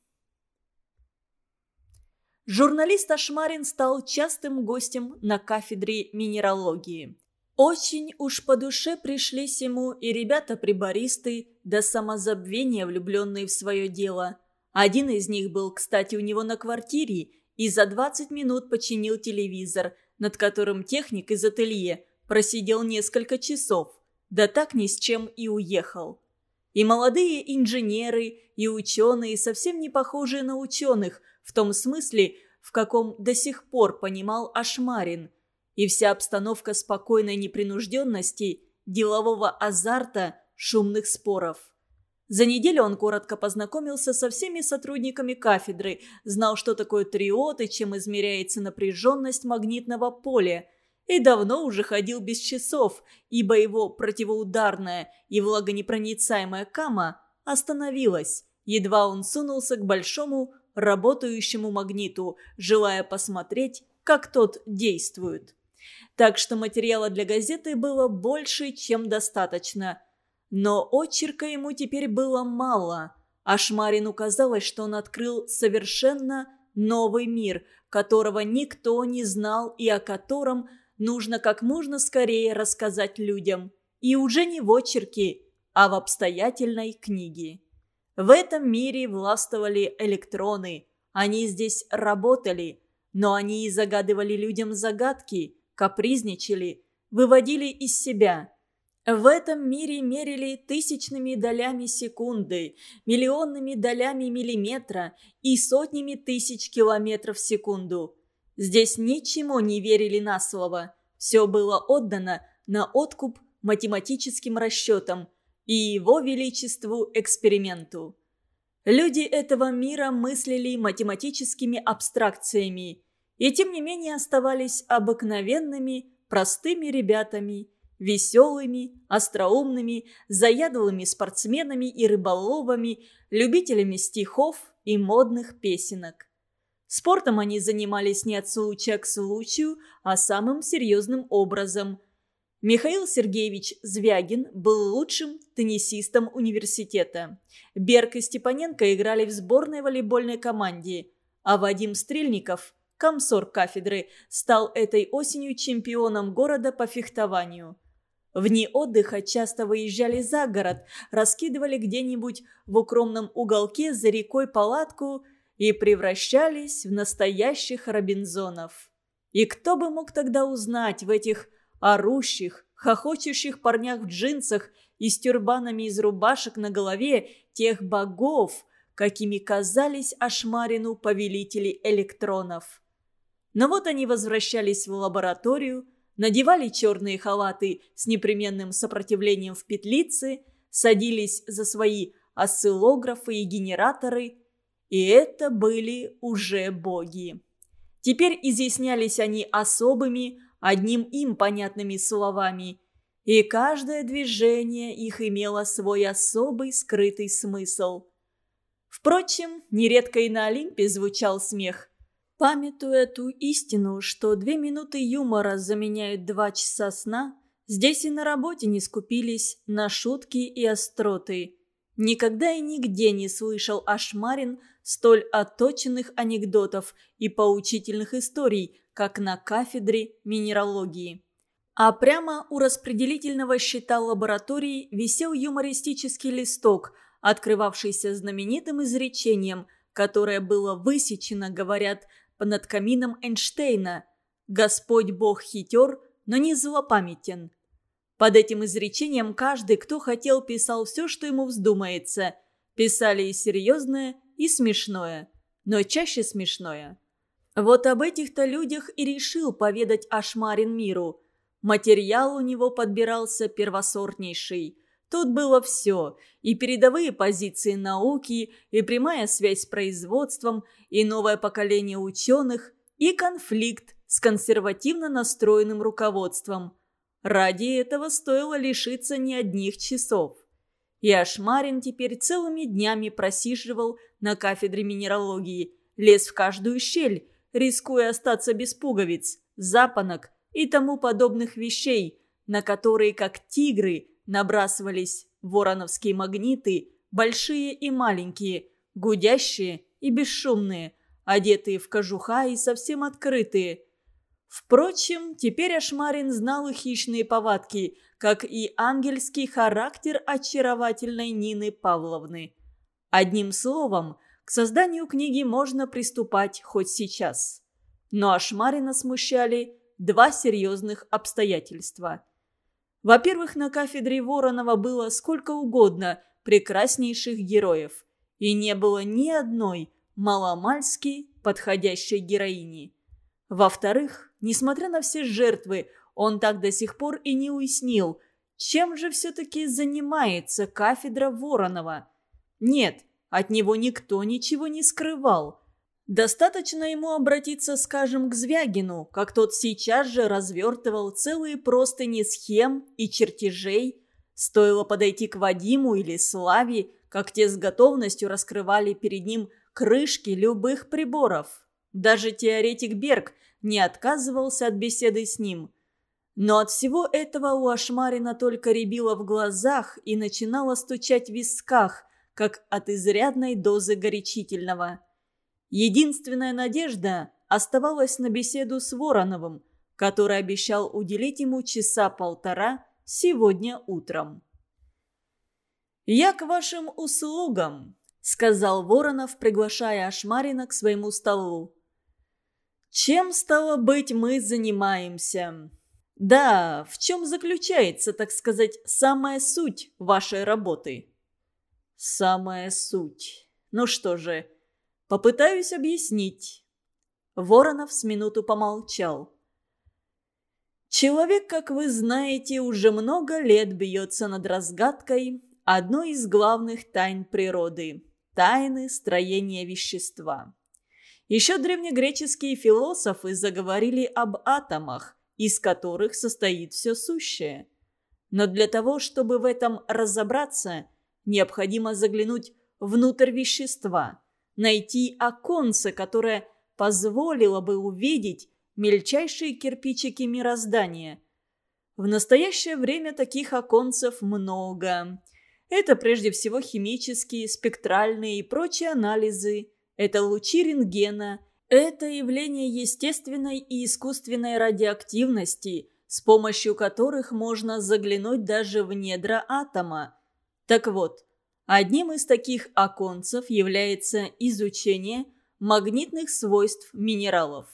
Speaker 1: Журналист Ашмарин стал частым гостем на кафедре минералогии. Очень уж по душе пришлись ему и ребята-прибористы, до самозабвения влюбленные в свое дело. Один из них был, кстати, у него на квартире и за 20 минут починил телевизор, над которым техник из ателье просидел несколько часов, да так ни с чем и уехал. И молодые инженеры, и ученые, совсем не похожие на ученых, в том смысле, в каком до сих пор понимал Ашмарин. И вся обстановка спокойной непринужденности, делового азарта, шумных споров. За неделю он коротко познакомился со всеми сотрудниками кафедры, знал, что такое триод и чем измеряется напряженность магнитного поля, и давно уже ходил без часов, ибо его противоударная и влагонепроницаемая кама остановилась, едва он сунулся к большому работающему магниту, желая посмотреть, как тот действует. Так что материала для газеты было больше, чем достаточно. Но очерка ему теперь было мало. А Шмарину казалось, что он открыл совершенно новый мир, которого никто не знал и о котором нужно как можно скорее рассказать людям. И уже не в очерке, а в обстоятельной книге. В этом мире властвовали электроны. Они здесь работали, но они и загадывали людям загадки, капризничали, выводили из себя. В этом мире мерили тысячными долями секунды, миллионными долями миллиметра и сотнями тысяч километров в секунду. Здесь ничему не верили на слово. Все было отдано на откуп математическим расчетам – и его величеству эксперименту. Люди этого мира мыслили математическими абстракциями и тем не менее оставались обыкновенными, простыми ребятами, веселыми, остроумными, заядлыми спортсменами и рыболовами, любителями стихов и модных песенок. Спортом они занимались не от случая к случаю, а самым серьезным образом – Михаил Сергеевич Звягин был лучшим теннисистом университета. Берг и Степаненко играли в сборной волейбольной команде, а Вадим Стрельников, комсор кафедры, стал этой осенью чемпионом города по фехтованию. В дни отдыха часто выезжали за город, раскидывали где-нибудь в укромном уголке за рекой палатку и превращались в настоящих Робинзонов. И кто бы мог тогда узнать в этих орущих, хохочущих парнях в джинсах и с тюрбанами из рубашек на голове тех богов, какими казались Ашмарину повелители электронов. Но вот они возвращались в лабораторию, надевали черные халаты с непременным сопротивлением в петлице, садились за свои осциллографы и генераторы, и это были уже боги. Теперь изъяснялись они особыми, одним им понятными словами, и каждое движение их имело свой особый скрытый смысл. Впрочем, нередко и на Олимпе звучал смех. Памятуя ту истину, что две минуты юмора заменяют два часа сна, здесь и на работе не скупились на шутки и остроты. Никогда и нигде не слышал Ашмарин столь отточенных анекдотов и поучительных историй, как на кафедре минералогии. А прямо у распределительного щита лаборатории висел юмористический листок, открывавшийся знаменитым изречением, которое было высечено, говорят, над камином Эйнштейна «Господь Бог хитер, но не злопамятен». Под этим изречением каждый, кто хотел, писал все, что ему вздумается. Писали и серьезное, и смешное, но чаще смешное. Вот об этих-то людях и решил поведать Ашмарин миру. Материал у него подбирался первосортнейший. Тут было все – и передовые позиции науки, и прямая связь с производством, и новое поколение ученых, и конфликт с консервативно настроенным руководством. Ради этого стоило лишиться не одних часов. И Ашмарин теперь целыми днями просиживал на кафедре минералогии, лез в каждую щель, рискуя остаться без пуговиц, запонок и тому подобных вещей, на которые, как тигры, набрасывались вороновские магниты, большие и маленькие, гудящие и бесшумные, одетые в кожуха и совсем открытые. Впрочем, теперь Ашмарин знал их хищные повадки, как и ангельский характер очаровательной Нины Павловны. Одним словом, к созданию книги можно приступать хоть сейчас. Но Ашмарина смущали два серьезных обстоятельства. Во-первых, на кафедре Воронова было сколько угодно прекраснейших героев. И не было ни одной маломальски подходящей героини. Во-вторых, несмотря на все жертвы, он так до сих пор и не уяснил, чем же все-таки занимается кафедра Воронова. Нет, от него никто ничего не скрывал. Достаточно ему обратиться, скажем, к Звягину, как тот сейчас же развертывал целые простыни схем и чертежей. Стоило подойти к Вадиму или Славе, как те с готовностью раскрывали перед ним крышки любых приборов. Даже теоретик Берг не отказывался от беседы с ним. Но от всего этого у Ашмарина только рябило в глазах и начинало стучать в висках, как от изрядной дозы горячительного. Единственная надежда оставалась на беседу с Вороновым, который обещал уделить ему часа полтора сегодня утром. «Я к вашим услугам», — сказал Воронов, приглашая Ашмарина к своему столу. «Чем, стало быть, мы занимаемся?» «Да, в чем заключается, так сказать, самая суть вашей работы?» «Самая суть. Ну что же, попытаюсь объяснить». Воронов с минуту помолчал. Человек, как вы знаете, уже много лет бьется над разгадкой одной из главных тайн природы – тайны строения вещества. Еще древнегреческие философы заговорили об атомах, из которых состоит все сущее. Но для того, чтобы в этом разобраться, необходимо заглянуть внутрь вещества, найти оконце, которое позволило бы увидеть мельчайшие кирпичики мироздания. В настоящее время таких оконцев много. Это прежде всего химические, спектральные и прочие анализы. Это лучи рентгена. Это явление естественной и искусственной радиоактивности, с помощью которых можно заглянуть даже в недра атома. Так вот, одним из таких оконцев является изучение магнитных свойств минералов.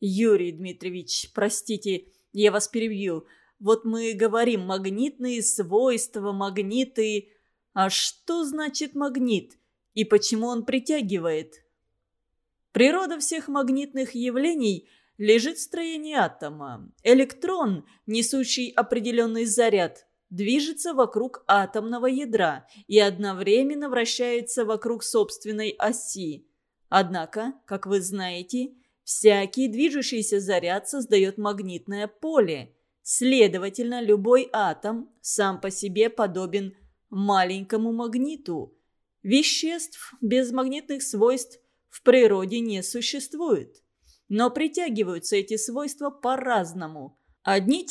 Speaker 1: Юрий Дмитриевич, простите, я вас перебью. Вот мы говорим магнитные свойства, магниты. А что значит магнит? И почему он притягивает? Природа всех магнитных явлений лежит в строении атома. Электрон, несущий определенный заряд, движется вокруг атомного ядра и одновременно вращается вокруг собственной оси. Однако, как вы знаете, Всякий движущийся заряд создает магнитное поле. Следовательно, любой атом сам по себе подобен маленькому магниту. Веществ без магнитных свойств в природе не существует. Но притягиваются эти свойства по-разному. Одни